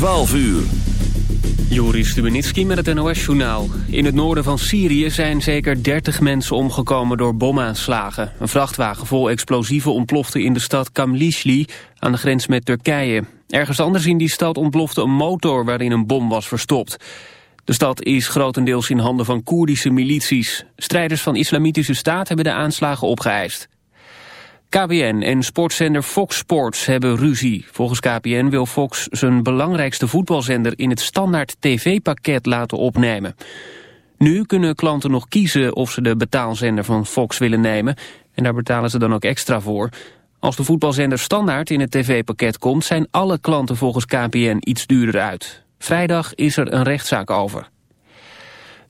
12 uur. Joris Stubenitski met het NOS-journaal. In het noorden van Syrië zijn zeker 30 mensen omgekomen door bomaanslagen. Een vrachtwagen vol explosieven ontplofte in de stad Kamlishli aan de grens met Turkije. Ergens anders in die stad ontplofte een motor waarin een bom was verstopt. De stad is grotendeels in handen van Koerdische milities. Strijders van Islamitische Staat hebben de aanslagen opgeëist. KPN en sportzender Fox Sports hebben ruzie. Volgens KPN wil Fox zijn belangrijkste voetbalzender in het standaard tv-pakket laten opnemen. Nu kunnen klanten nog kiezen of ze de betaalzender van Fox willen nemen. En daar betalen ze dan ook extra voor. Als de voetbalzender standaard in het tv-pakket komt... zijn alle klanten volgens KPN iets duurder uit. Vrijdag is er een rechtszaak over.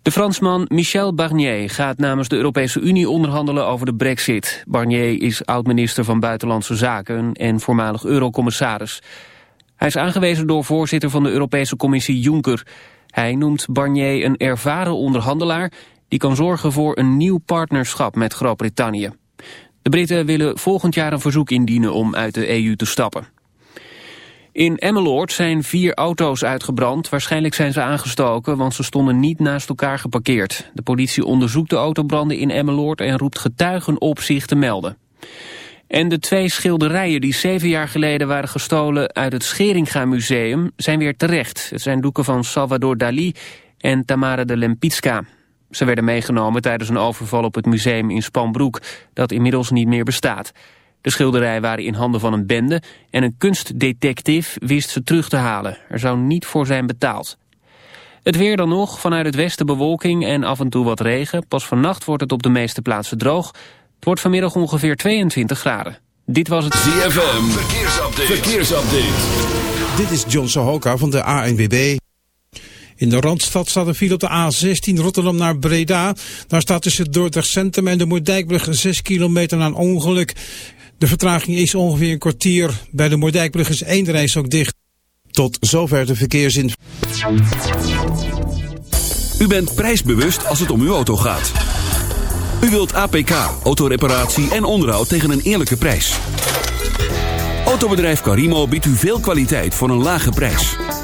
De Fransman Michel Barnier gaat namens de Europese Unie onderhandelen over de brexit. Barnier is oud-minister van Buitenlandse Zaken en voormalig eurocommissaris. Hij is aangewezen door voorzitter van de Europese Commissie Juncker. Hij noemt Barnier een ervaren onderhandelaar... die kan zorgen voor een nieuw partnerschap met Groot-Brittannië. De Britten willen volgend jaar een verzoek indienen om uit de EU te stappen. In Emmeloord zijn vier auto's uitgebrand. Waarschijnlijk zijn ze aangestoken, want ze stonden niet naast elkaar geparkeerd. De politie onderzoekt de autobranden in Emmeloord en roept getuigen op zich te melden. En de twee schilderijen die zeven jaar geleden waren gestolen uit het Scheringa Museum zijn weer terecht. Het zijn doeken van Salvador Dali en Tamara de Lempicka. Ze werden meegenomen tijdens een overval op het museum in Spanbroek, dat inmiddels niet meer bestaat. De schilderijen waren in handen van een bende en een kunstdetective wist ze terug te halen. Er zou niet voor zijn betaald. Het weer dan nog, vanuit het westen bewolking en af en toe wat regen. Pas vannacht wordt het op de meeste plaatsen droog. Het wordt vanmiddag ongeveer 22 graden. Dit was het ZFM, verkeersupdate. verkeersupdate. Dit is John Sohoka van de ANWB. In de Randstad staat een file op de A16 Rotterdam naar Breda. Daar staat tussen Dordrecht Centrum en de Moerdijkbrug 6 kilometer na een ongeluk. De vertraging is ongeveer een kwartier. Bij de Moordijkbrug is één reis ook dicht. Tot zover de verkeersin. U bent prijsbewust als het om uw auto gaat. U wilt APK, autoreparatie en onderhoud tegen een eerlijke prijs. Autobedrijf Carimo biedt u veel kwaliteit voor een lage prijs.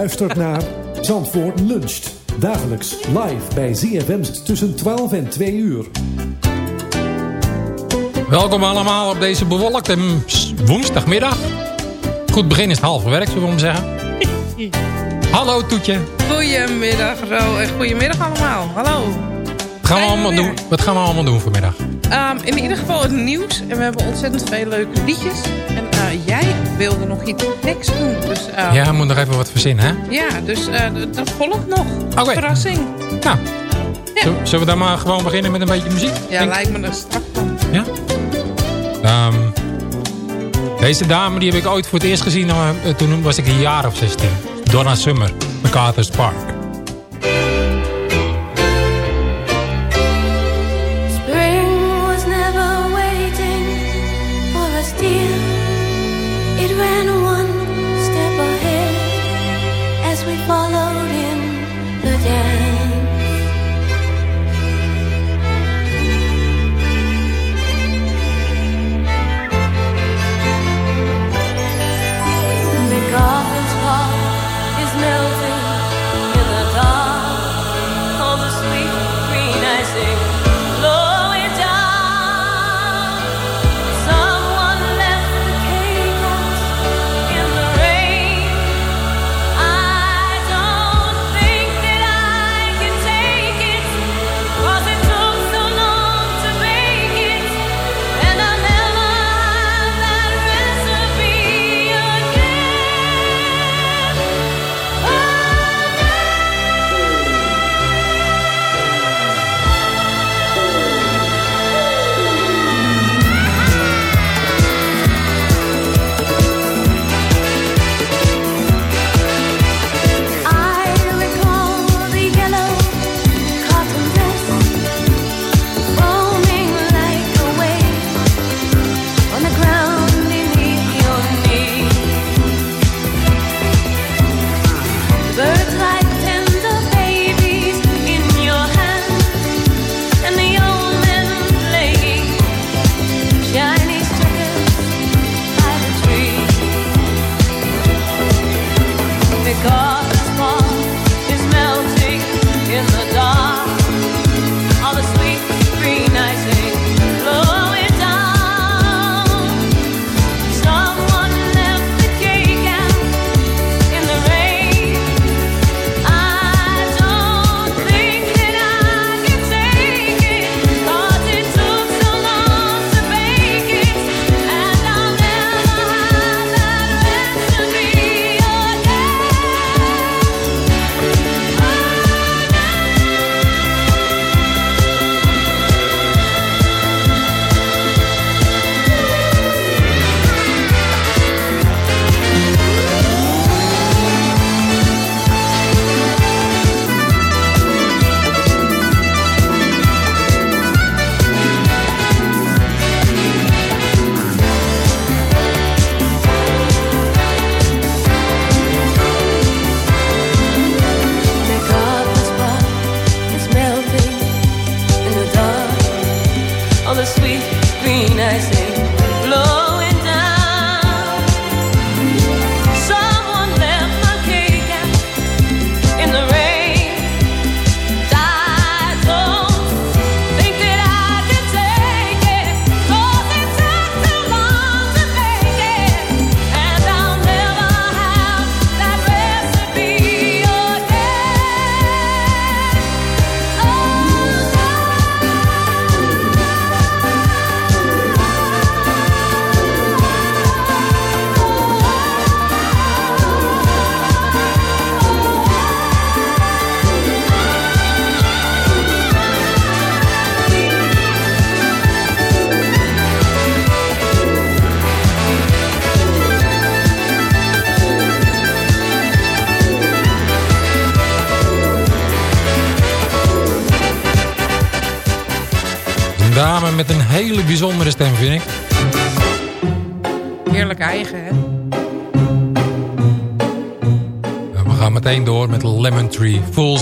Luistert naar Zandvoort Luncht. Dagelijks live bij ZFM tussen 12 en 2 uur. Welkom allemaal op deze bewolkte woensdagmiddag. Goed begin is het halve werk, zullen we maar zeggen. Hallo Toetje. Goedemiddag Ro en goedemiddag allemaal. Hallo. Wat gaan, we allemaal doen? Wat gaan we allemaal doen vanmiddag? Ehm, in ieder geval het nieuws. En we hebben ontzettend veel leuke liedjes. En wilde nog iets tekst doen. Dus, eh, Ja, we moeten nog even wat verzinnen, hè? ja, dus eh, dat volgt nog. Verrassing. Nou, Ja. zullen- we dan maar gewoon beginnen met een beetje muziek? Ja, Denk- lijkt me er straks van. Ja? Ehm, deze dame die heb ik ooit voor het eerst gezien. eh, toen was ik een jaar of 16. Donna Summer, MacArthur's Park.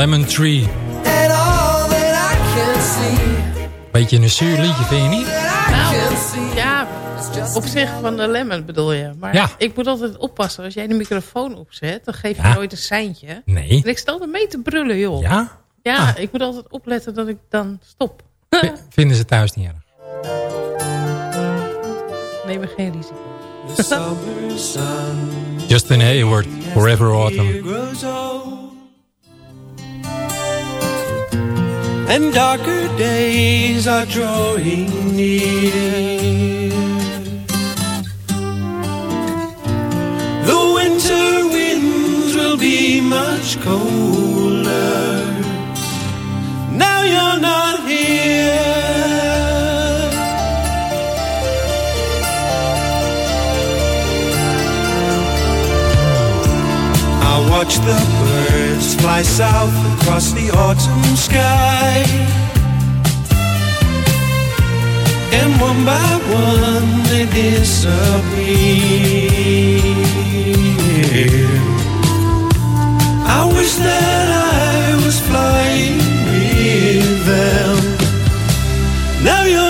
Lemon Tree. and all that I can see, Beetje een zuur liedje, vind je niet? See. Ja, op zich van de lemon bedoel je. Maar Ja. ik moet altijd oppassen. Als jij de microfoon opzet, dan geef je Ja. nooit een seintje. Nee. En ik stel er mee te brullen, joh. Ja? Ja, Ah. ik moet altijd opletten dat ik dan stop. V- Vinden ze thuis niet erg. Neem er geen risico. The summer sun Justin Hayward, Forever Autumn. And darker days are drawing near. The winter winds will be much colder. Now you're not here. I watch the fly south across the autumn sky. And one by one they disappear. I wish that I was flying with them. Now you're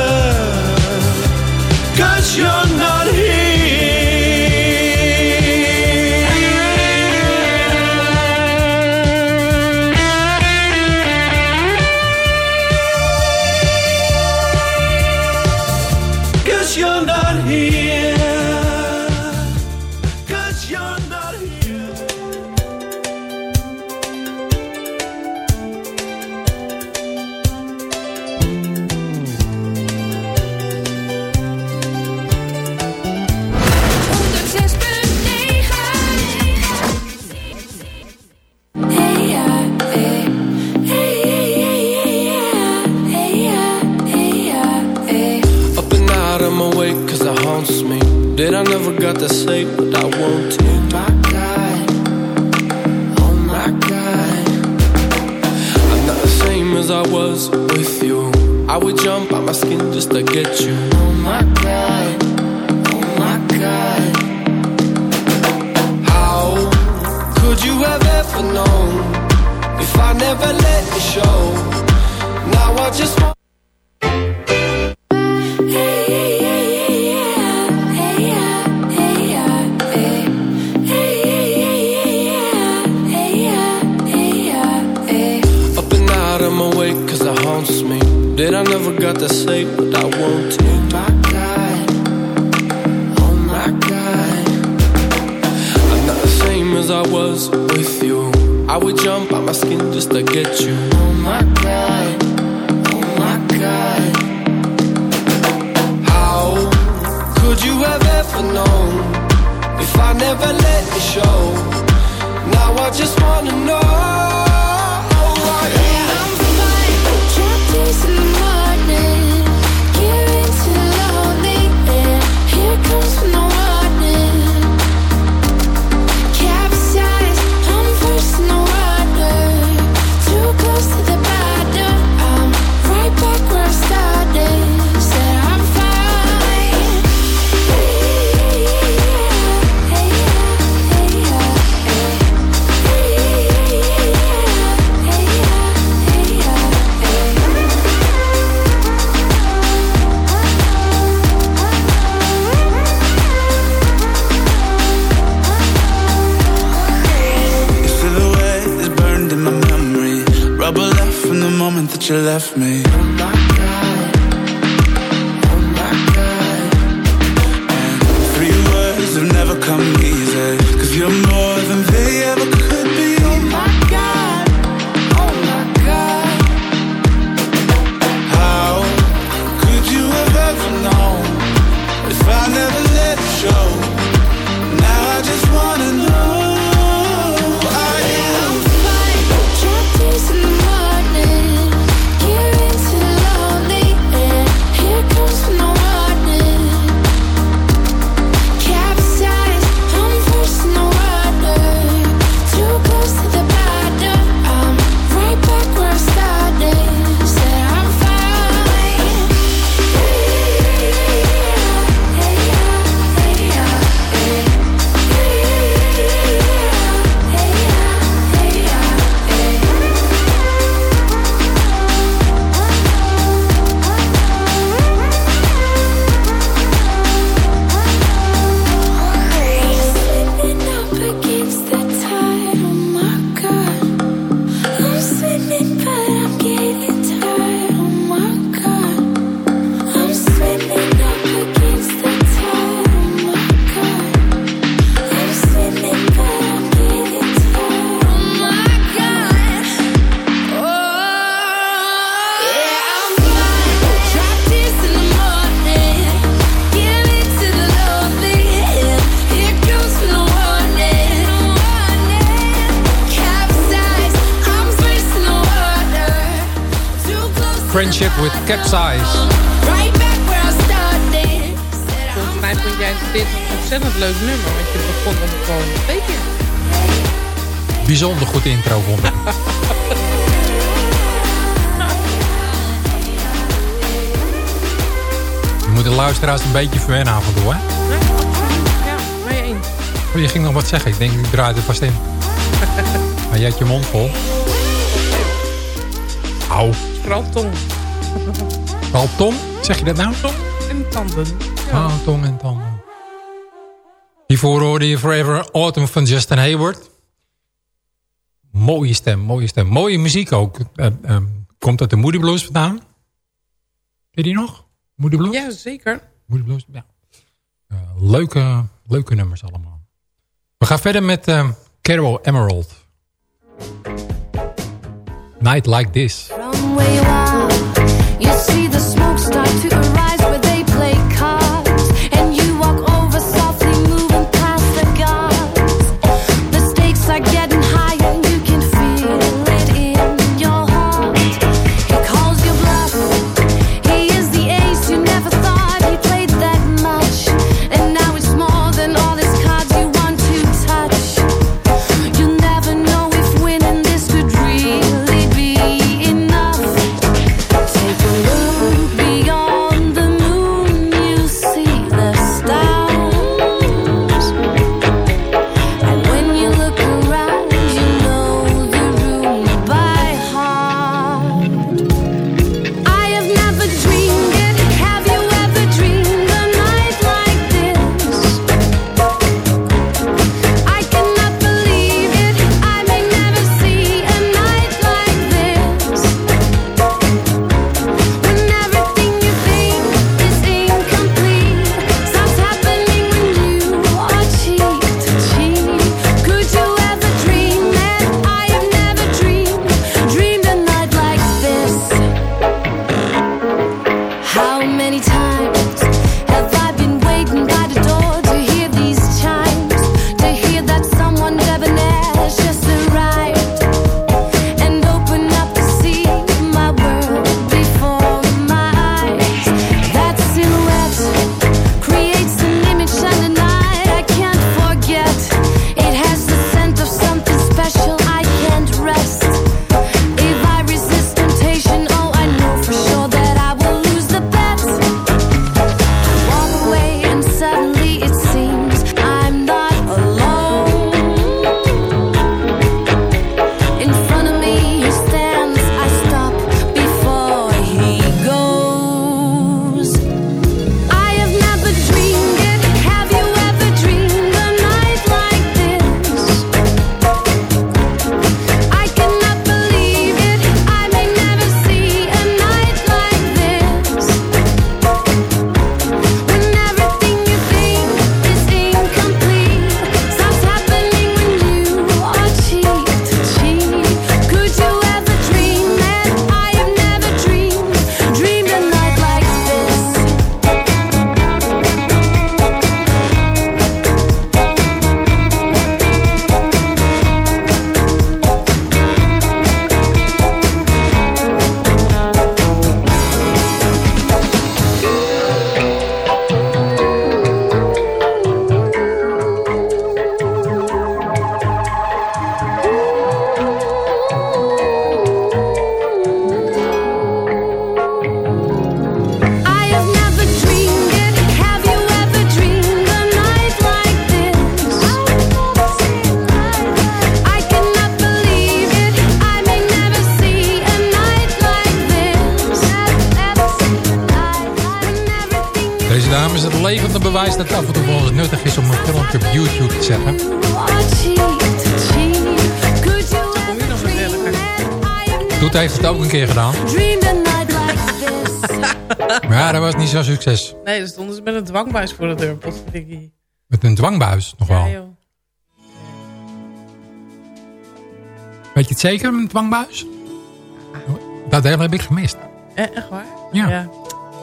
say, but I want to. Oh my god, oh my god. I'm not the same as I was with you. I would jump out my skin just to get you. Capsize. Volgens mij vond jij dit een ontzettend leuk nummer. Want je begon hem gewoon twee keer. Bijzonder goed intro vond ik. Je moet de luisteraars een beetje verwennen af en toe, hè? Ja, mee eens. Oh, je ging nog wat zeggen. Ik denk, ik draai er vast in. maar jij hebt je mond vol. Au. Vooral tong? Zeg je dat nou? Tong en tanden. Ah, tong en tanden. Hiervoor hoorde je Forever Autumn van Justin Hayward. Mooie stem, mooie stem. Mooie muziek ook. Eh, eh, komt uit de Moody Blues vandaan. Ken je die nog? Moody Blues? Ja, zeker. Moody Blues, ja. Eh, leuke, leuke nummers allemaal. We gaan verder met uh, Carol Emerald. Night Like This. From where you this. Deze dame is het levende bewijs dat het af en toe wel eens nuttig is om een filmpje op YouTube te zetten. Toet heeft het ook een keer gedaan. Dreamed a night like this. Maar ja, dat was niet zo'n succes. Nee, dan stonden ze met een dwangbuis voor de deur. Met een dwangbuis nog wel. Ja. Weet je het zeker, een dwangbuis? Dat deel heb ik gemist. Eh, echt waar? Ja.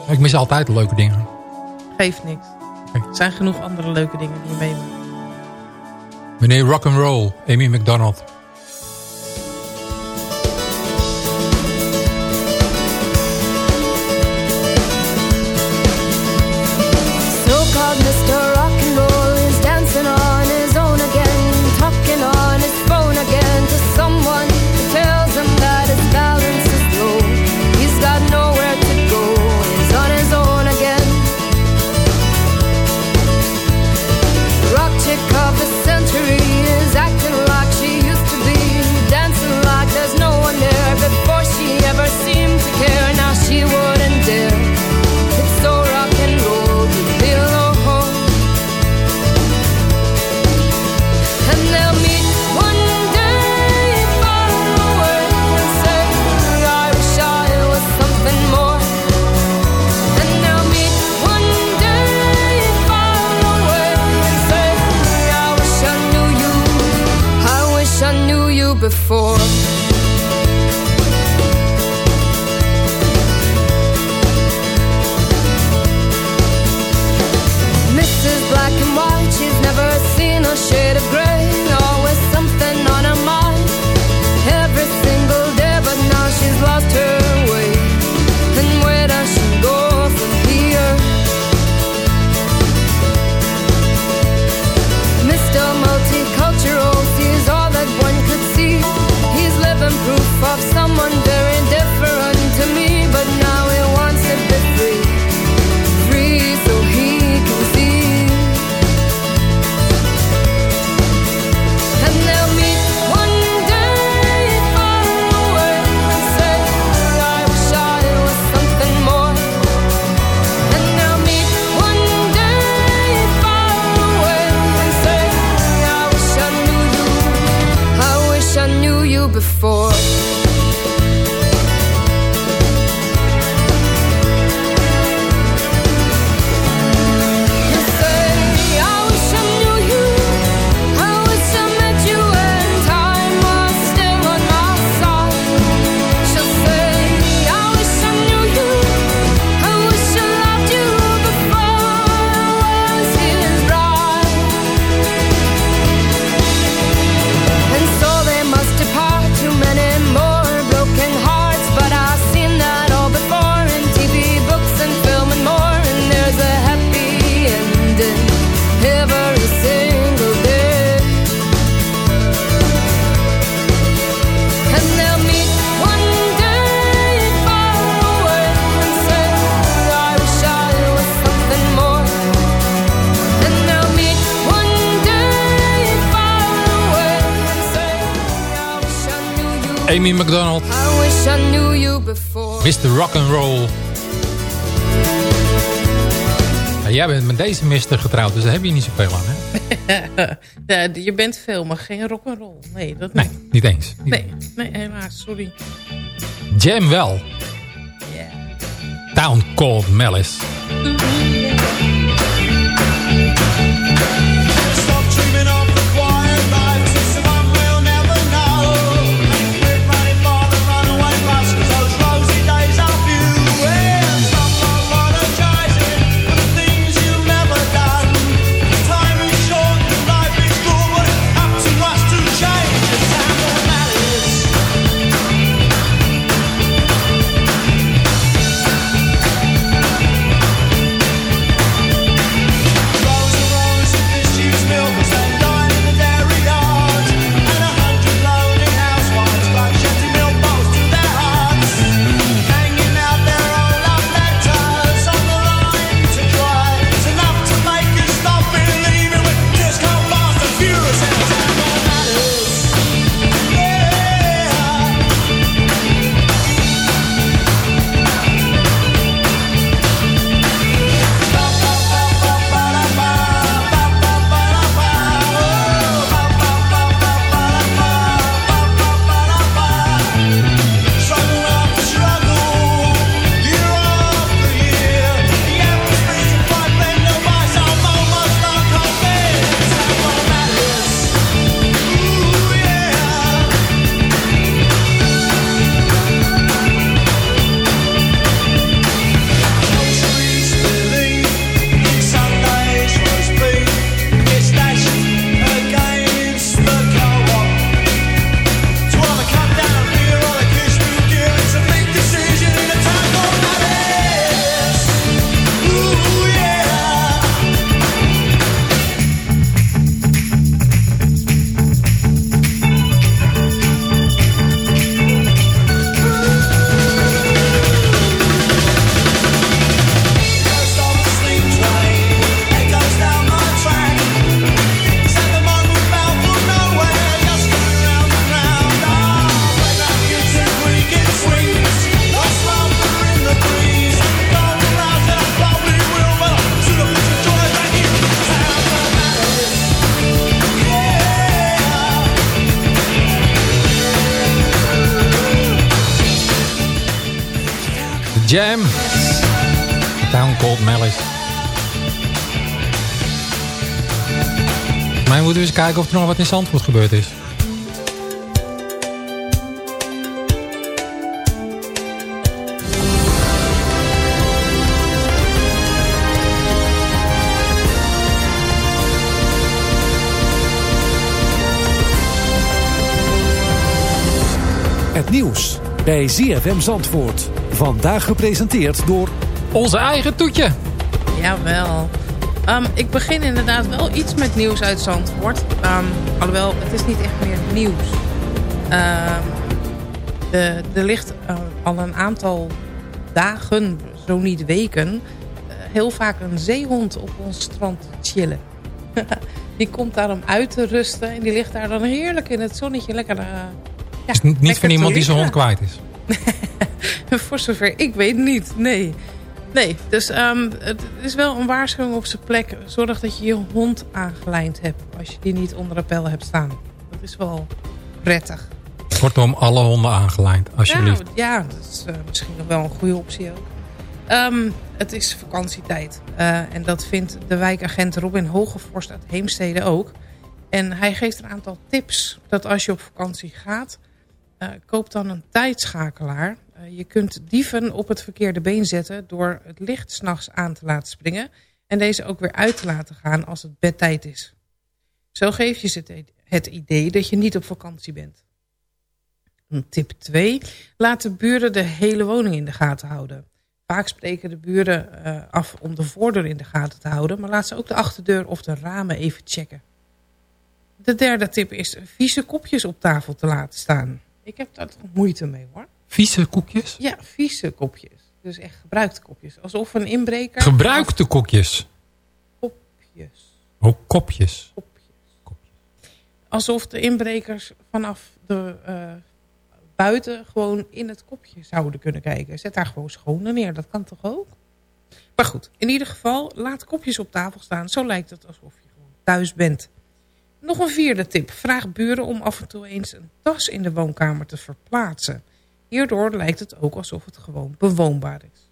Ik mis altijd leuke dingen. Geeft niks. Er zijn genoeg andere leuke dingen die je meemaakt. Meneer Rock'n'Roll, Amy McDonald. Jimmy McDonald. I wish I knew. Mr. Rock'n'Roll. Nou, jij bent met deze mister getrouwd, dus daar heb je niet zoveel aan, hè? ja, je bent veel, maar geen rock'n'roll. Nee, dat nee, niet. eens. Nee, nee, helaas, sorry. Jam wel. Yeah. Town Called Melis. Jam. Town Cold Melis. Maar we moeten eens kijken of er nog wat in Zandvoort gebeurd is. Bij ZFM Zandvoort. Vandaag gepresenteerd door... Onze eigen toetje. Jawel. Ehm, ik begin inderdaad wel iets met nieuws uit Zandvoort. Ehm, alhoewel, het is niet echt meer nieuws. Ehm, de, er ligt eh, al een aantal dagen, zo niet weken... eh, heel vaak een zeehond op ons strand te chillen. die komt daar om uit te rusten. En die ligt daar dan heerlijk in het zonnetje. Lekker, eh, ja, is niet van iemand die zijn hond kwijt is. Voor zover ik weet niet, nee. Nee, dus ehm, het is wel een waarschuwing op zijn plek. Zorg dat je je hond aangelijnd hebt als je die niet onder een pijl hebt staan. Dat is wel prettig. Kortom, alle honden aangelijnd, alsjeblieft. Nou, ja, dat is eh, misschien nog wel een goede optie ook. Ehm, het is vakantietijd. Eh, en dat vindt de wijkagent Robin Hogevorst uit Heemstede ook. En hij geeft een aantal tips. Dat als je op vakantie gaat, koop dan een tijdschakelaar. Eh, je kunt dieven op het verkeerde been zetten door het licht s'nachts aan te laten springen. En deze ook weer uit te laten gaan als het bedtijd is. Zo geef je ze het- het idee dat je niet op vakantie bent. Tip 2. Laat de buren de hele woning in de gaten houden. Vaak spreken de buren eh, af om de voordeur in de gaten te houden... maar laat ze ook de achterdeur of de ramen even checken. De derde tip is vieze kopjes op tafel te laten staan. Ik heb daar toch moeite mee hoor. Vieze koekjes? Ja, vieze kopjes. Dus echt gebruikte kopjes. Alsof een inbreker... Gebruikte koekjes. Kopjes. Oh, kopjes. Alsof de inbrekers vanaf de eh, buiten gewoon in het kopje zouden kunnen kijken. Zet daar gewoon schone neer. Dat kan toch ook? Maar goed, in ieder geval, laat kopjes op tafel staan. Zo lijkt het alsof je gewoon thuis bent. Nog een vierde tip. Vraag buren om af en toe eens een tas in de woonkamer te verplaatsen. Hierdoor lijkt het ook alsof het gewoon bewoonbaar is.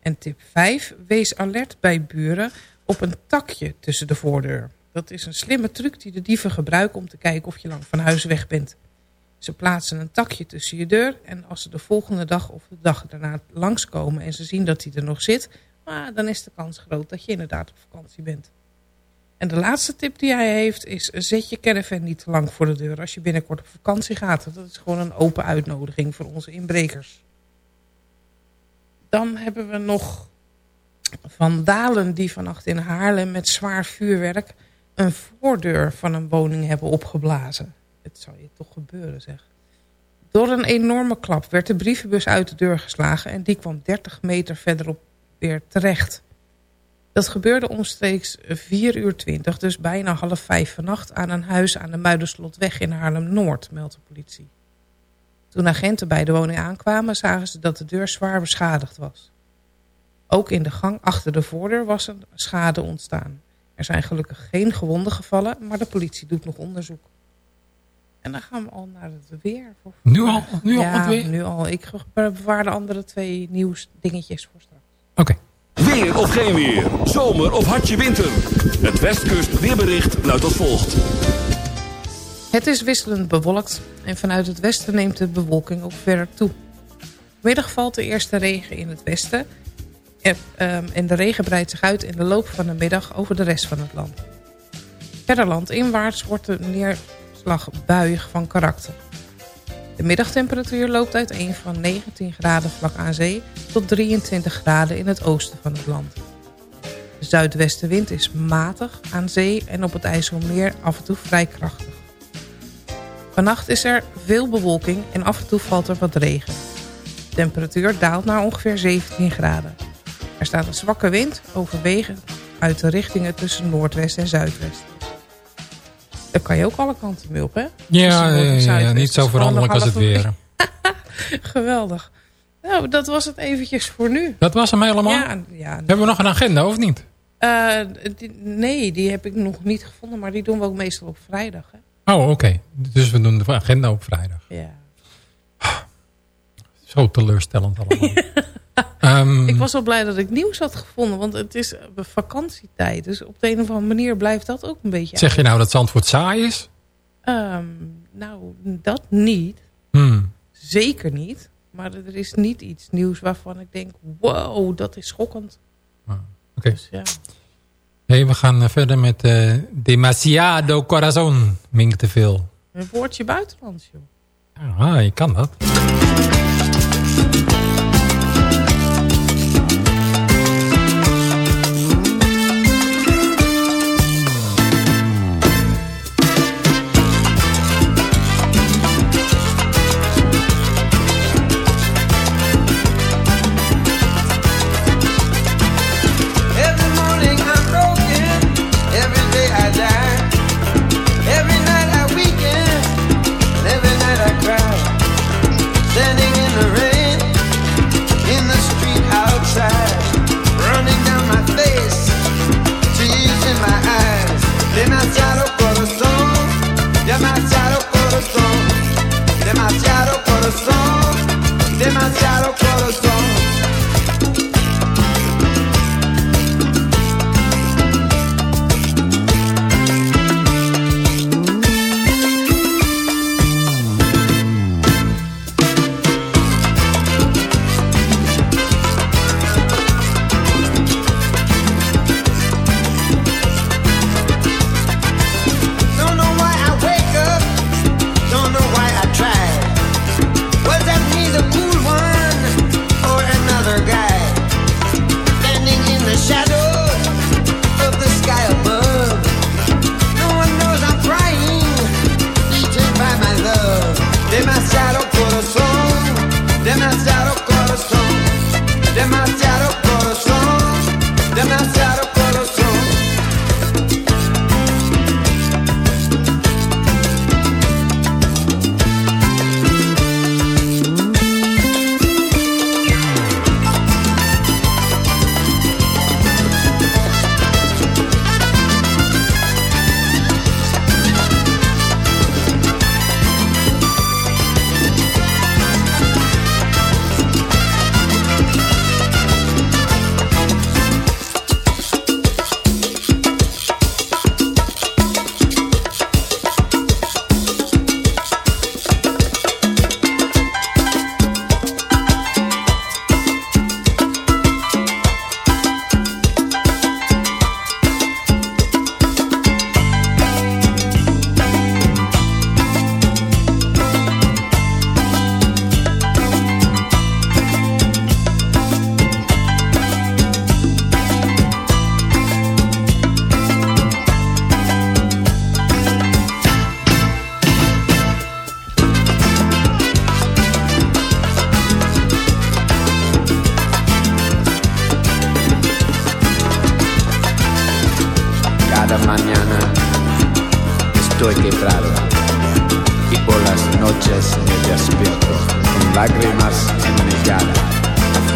En tip 5. Wees alert bij buren op een takje tussen de voordeur. Dat is een slimme truc die de dieven gebruiken om te kijken of je lang van huis weg bent. Ze plaatsen een takje tussen je deur en als ze de volgende dag of de dag daarna langskomen en ze zien dat hij er nog zit, ah, dan is de kans groot dat je inderdaad op vakantie bent. En de laatste tip die hij heeft is zet je caravan niet te lang voor de deur als je binnenkort op vakantie gaat. Dat is gewoon een open uitnodiging voor onze inbrekers. Dan hebben we nog vandalen die vannacht in Haarlem met zwaar vuurwerk een voordeur van een woning hebben opgeblazen. Het zou je toch gebeuren zeg. Door een enorme klap werd de brievenbus uit de deur geslagen en die kwam 30 meter verderop weer terecht. Dat gebeurde omstreeks 4 uur 20, dus bijna half vijf vannacht... aan een huis aan de Muiderslotweg in Haarlem-Noord, meldt de politie. Toen agenten bij de woning aankwamen... zagen ze dat de deur zwaar beschadigd was. Ook in de gang achter de voordeur was een schade ontstaan. Er zijn gelukkig geen gewonden gevallen... maar de politie doet nog onderzoek. En dan gaan we al naar het weer. Voor Nu al? Nu al ja, weer? nu al. Ik bewaar de andere twee nieuwsdingetjes voor straks. Oké. Weer of geen weer. Zomer of hartje winter. Het Westkust weerbericht luidt als volgt. Het is wisselend bewolkt en vanuit het westen neemt de bewolking ook verder toe. Middag valt de eerste regen in het westen en, ehm, en de regen breidt zich uit in de loop van de middag over de rest van het land. Verder landinwaarts wordt de neerslag buiig van karakter. De middagtemperatuur loopt uiteen van 19 graden vlak aan zee tot 23 graden in het oosten van het land. De zuidwestenwind is matig aan zee en op het IJsselmeer af en toe vrij krachtig. Vannacht is er veel bewolking en af en toe valt er wat regen. De temperatuur daalt naar ongeveer 17 graden. Er staat een zwakke wind, overwegend uit de richtingen tussen noordwest en zuidwest. Daar kan je ook alle kanten mee op, hè? Ja, ja, niet zo Dat veranderlijk als het weer. Geweldig. Nou, dat was het eventjes voor nu. Dat was hem helemaal? Ja, ja. Hebben we nog een agenda of niet? Eh, die- nee, die heb ik nog niet gevonden, maar die doen we ook meestal op vrijdag. Hè? Oh, oké. Dus we doen de agenda op vrijdag. Ja. Zo teleurstellend allemaal. Ehm, Ik was wel blij dat ik nieuws had gevonden, want het is eh, vakantietijd. Dus op de een of andere manier blijft dat ook een beetje Zeg je nou dat Zandvoort saai is? Ehm, nou, dat niet. Hmm. Zeker niet. Maar er is niet iets nieuws waarvan ik denk... wow, dat is schokkend. Oké. Dus ja. Hey, we gaan eh, verder met eh Demasiado Corazon. Mink te veel. Een woordje buitenlands, joh. Ah, je kan dat.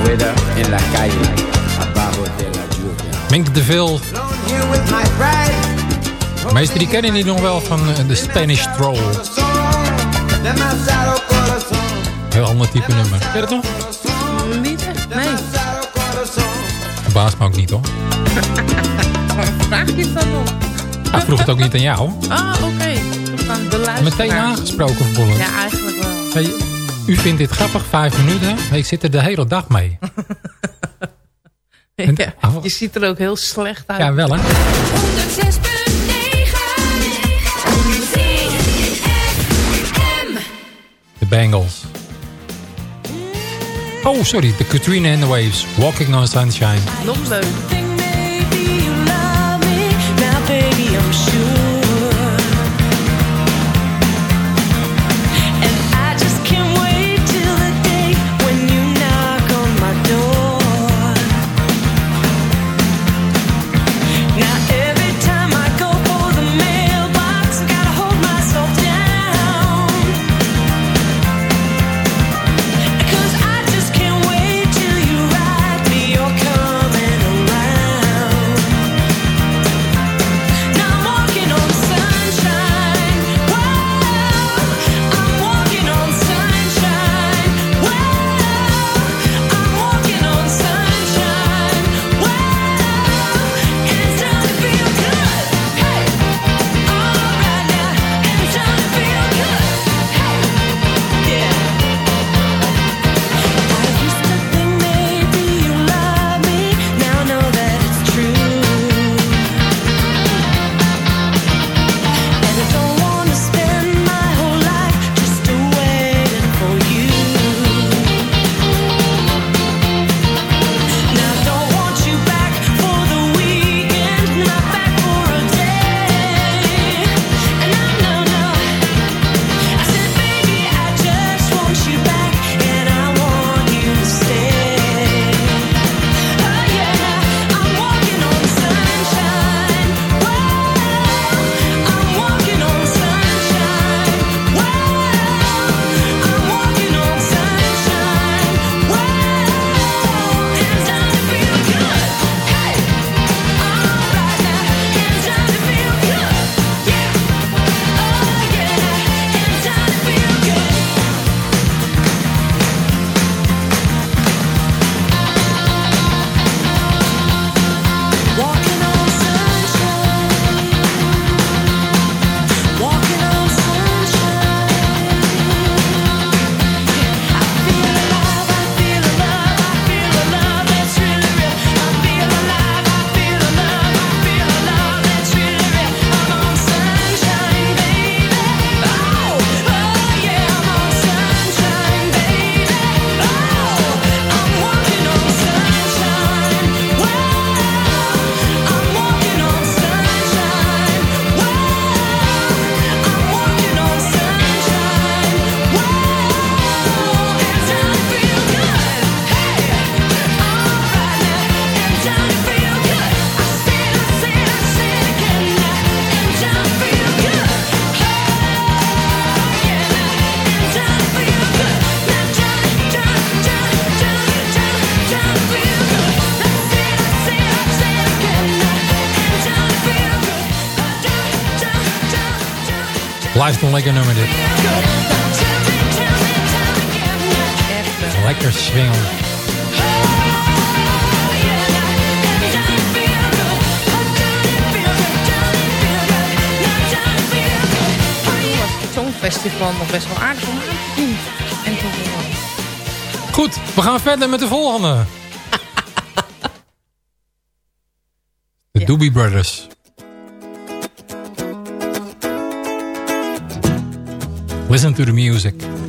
Afuera en la calle, abajo de la lluvia. Mink de Vil. De meesten die kennen die nog wel van eh, de Spanish corazón, Heel ander type nummer. Ken je dat nog? Niet echt, nee. Verbaast me ook niet hoor. Waarom vraag je dan nog? Ik vroeg het ook niet aan jou. Ah, oké. Dat. Meteen aangesproken verbollen. Ja, eigenlijk wel. Hey, u vindt dit grappig, vijf minuten. Maar ik zit er de hele dag mee. Ja, je ziet er ook heel slecht uit. Ja, wel hè. De Bengals. Oh, sorry. De Katrina and the Waves. Walking on Sunshine. Nog leuk. Blijft een lekker nummer dit. Lekker het Songfestival nog best wel aardig om aan te zien. En te horen. Goed, we gaan verder met de volgende. De Doobie Brothers. Listen to the music.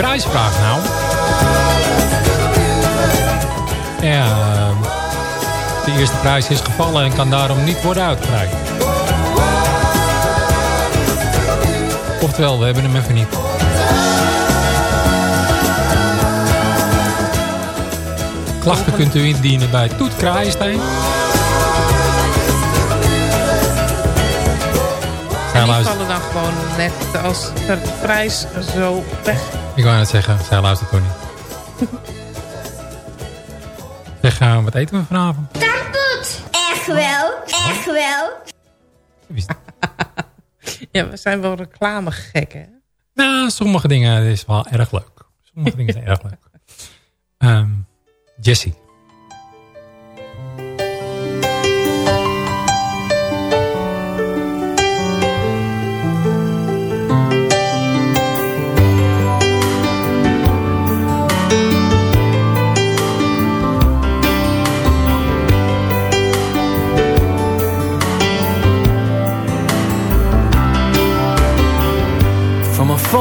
Prijsvraag nou? Ja, ehm, de eerste prijs is gevallen... en kan daarom niet worden uitgereikt. Oftewel, we hebben hem even niet. Klachten kunt u indienen bij Toet Kraaienstein. En die vallen dan gewoon net als de prijs zo weg. Ik wou net zeggen, zij luistert toch niet. zeg, gaan wat eten we vanavond? Tartut! Echt wel, echt wel. Ja, we zijn wel reclamegekken. hè? Nou, sommige dingen is wel erg leuk. Sommige dingen zijn erg leuk. Ehm Jessie.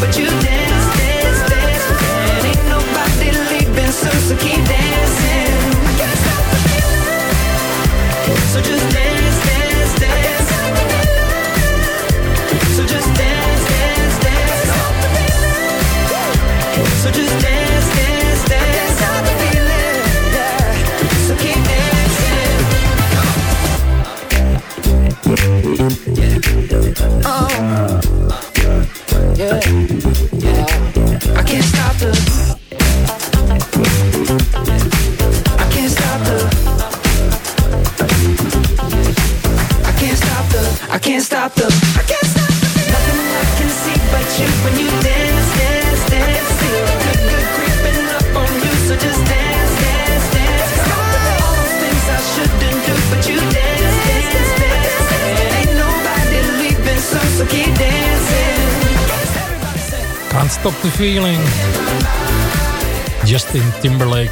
But you Can't stop the feeling. Justin Timberlake.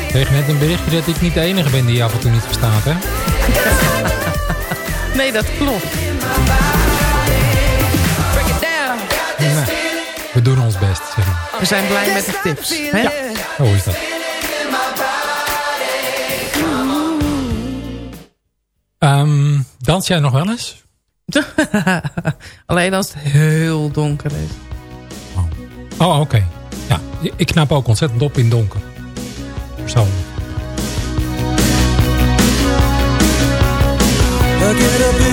Ik kreeg net een berichtje dat ik niet de enige ben die je af en toe niet verstaat, hè? Nee, dat klopt. Nee, we doen ons best, zeg maar. We zijn blij met de tips. Hè? Ja, zo is dat. Ehm, dans jij nog wel eens? Alleen als het heel donker is. Oh, oké. Ja, ik knap ook ontzettend op in donker. I get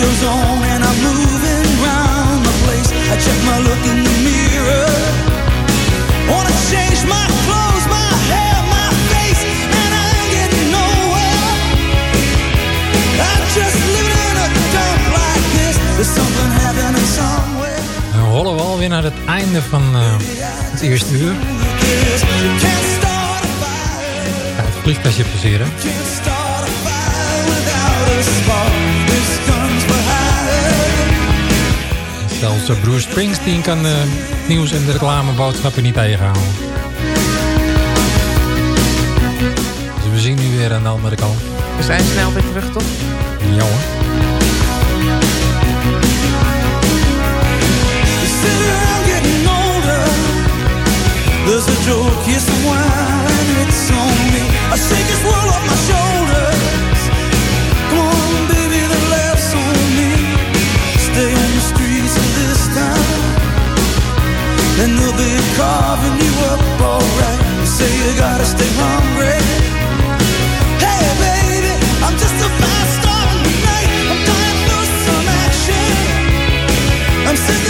Radio's on and I'm moving round the place. I check my look in the mirror. Wanna change my clothes, my hair, my face, and I ain't getting nowhere. I'm just living in a dump like this. There's something happening somewhere. Dan rollen we alweer naar het einde van eh, het eerste uur. Can't start a Ga het vliegtuigje passeren. Zelfs eh, Bruce Springsteen kan de nieuws- en de reclameboodschappen niet tegenhouden. Dus we zien nu weer aan de andere kant. We zijn snel weer terug, toch? Ja hoor. There's a joke, yes, wine, it's on me. I shake this world off my shoulders. They'll be carving you up alright. You say you gotta stay hungry. Hey, baby, I'm just a fast star tonight. I'm dying for some action. I'm sitting